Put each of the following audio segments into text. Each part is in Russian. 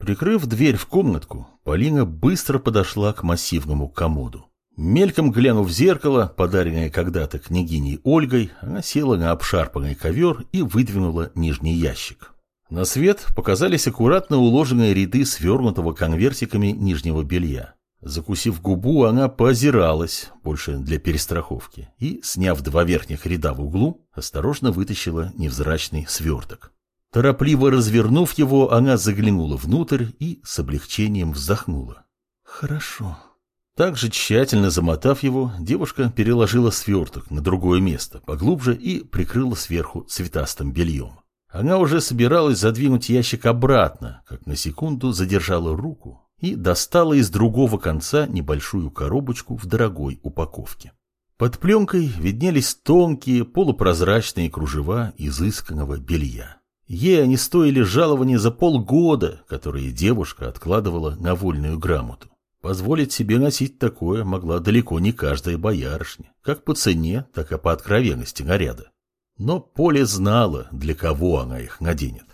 Прикрыв дверь в комнатку, Полина быстро подошла к массивному комоду. Мельком глянув в зеркало, подаренное когда-то княгиней Ольгой, она села на обшарпанный ковер и выдвинула нижний ящик. На свет показались аккуратно уложенные ряды свернутого конвертиками нижнего белья. Закусив губу, она поозиралась, больше для перестраховки, и, сняв два верхних ряда в углу, осторожно вытащила невзрачный сверток. Торопливо развернув его, она заглянула внутрь и с облегчением вздохнула. «Хорошо». Также тщательно замотав его, девушка переложила сверток на другое место, поглубже, и прикрыла сверху цветастым бельем. Она уже собиралась задвинуть ящик обратно, как на секунду задержала руку и достала из другого конца небольшую коробочку в дорогой упаковке. Под пленкой виднелись тонкие полупрозрачные кружева изысканного белья. Ей они стоили жалования за полгода, которые девушка откладывала на вольную грамоту. Позволить себе носить такое могла далеко не каждая боярышня, как по цене, так и по откровенности наряда. Но Поле знала, для кого она их наденет.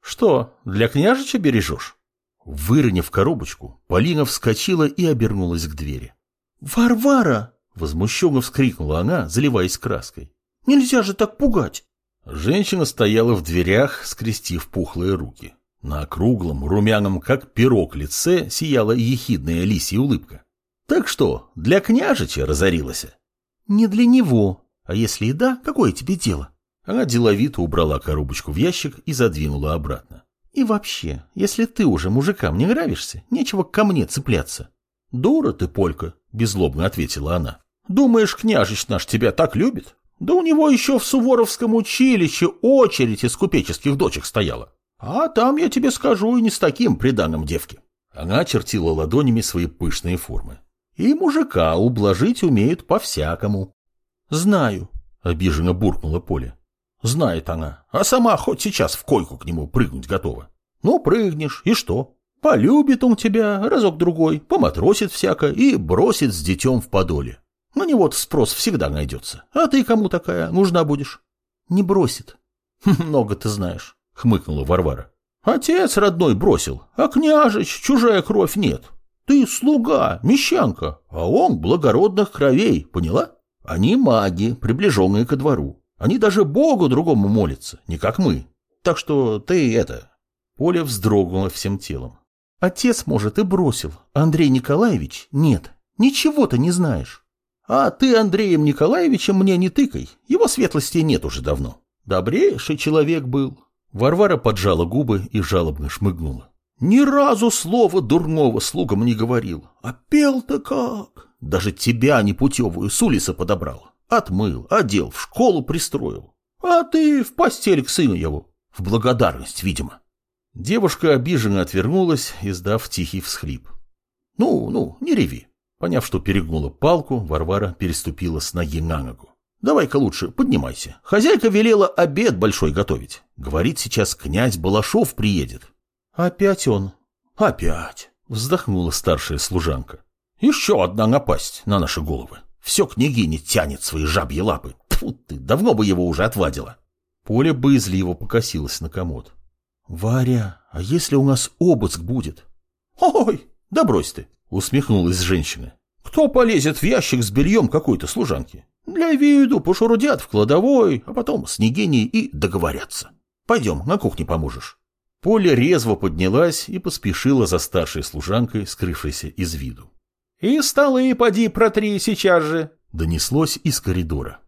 «Что, для княжича бережешь?» Выронив коробочку, Полина вскочила и обернулась к двери. «Варвара!» — возмущенно вскрикнула она, заливаясь краской. «Нельзя же так пугать!» Женщина стояла в дверях, скрестив пухлые руки. На округлом, румяном, как пирог лице, сияла ехидная лисья улыбка. «Так что, для княжича разорилась?» «Не для него. А если и да, какое тебе дело?» Она деловито убрала коробочку в ящик и задвинула обратно. «И вообще, если ты уже мужикам не нравишься, нечего ко мне цепляться». «Дура ты, Полька», — беззлобно ответила она. «Думаешь, княжич наш тебя так любит? Да у него еще в Суворовском училище очередь из купеческих дочек стояла. А там, я тебе скажу, и не с таким приданым девки. Она чертила ладонями свои пышные формы. И мужика ублажить умеют по-всякому. Знаю, обиженно буркнула Поля. Знает она, а сама хоть сейчас в койку к нему прыгнуть готова. Ну, прыгнешь, и что? Полюбит он тебя разок-другой, поматросит всяко и бросит с детем в подоле. На него спрос всегда найдется. А ты кому такая нужна будешь? Не бросит. Много ты знаешь, хмыкнула Варвара. Отец родной бросил, а княжич чужая кровь нет. Ты слуга, мещанка, а он благородных кровей, поняла? Они маги, приближенные ко двору. Они даже Богу другому молятся, не как мы. Так что ты это...» Поля вздрогнула всем телом. «Отец, может, и бросил, Андрей Николаевич нет. Ничего ты не знаешь». А ты Андреем Николаевичем мне не тыкай, его светлости нет уже давно. Добрейший человек был. Варвара поджала губы и жалобно шмыгнула. Ни разу слова дурного слугам не говорил. А пел-то как? Даже тебя непутевую с улицы подобрал. Отмыл, одел, в школу пристроил. А ты в постель к сыну его. В благодарность, видимо. Девушка обиженно отвернулась, издав тихий всхлип. Ну, ну, не реви. Поняв, что перегнула палку, Варвара переступила с ноги на ногу. «Давай-ка лучше поднимайся. Хозяйка велела обед большой готовить. Говорит, сейчас князь Балашов приедет». «Опять он?» «Опять», — вздохнула старшая служанка. «Еще одна напасть на наши головы. Все княгиня тянет свои жабьи лапы. Тьфу ты, давно бы его уже отвадила». Поля боязливо покосилась на комод. «Варя, а если у нас обыск будет?» «Ой, да брось ты. Усмехнулась женщина. Кто полезет в ящик с бельем какой-то служанки? Для виду пошурудят в кладовой, а потом с Нигиней и договорятся. Пойдем, на кухне поможешь. Поля резво поднялась и поспешила за старшей служанкой, скрывшейся из виду. «И столы поди протри сейчас же!» — донеслось из коридора.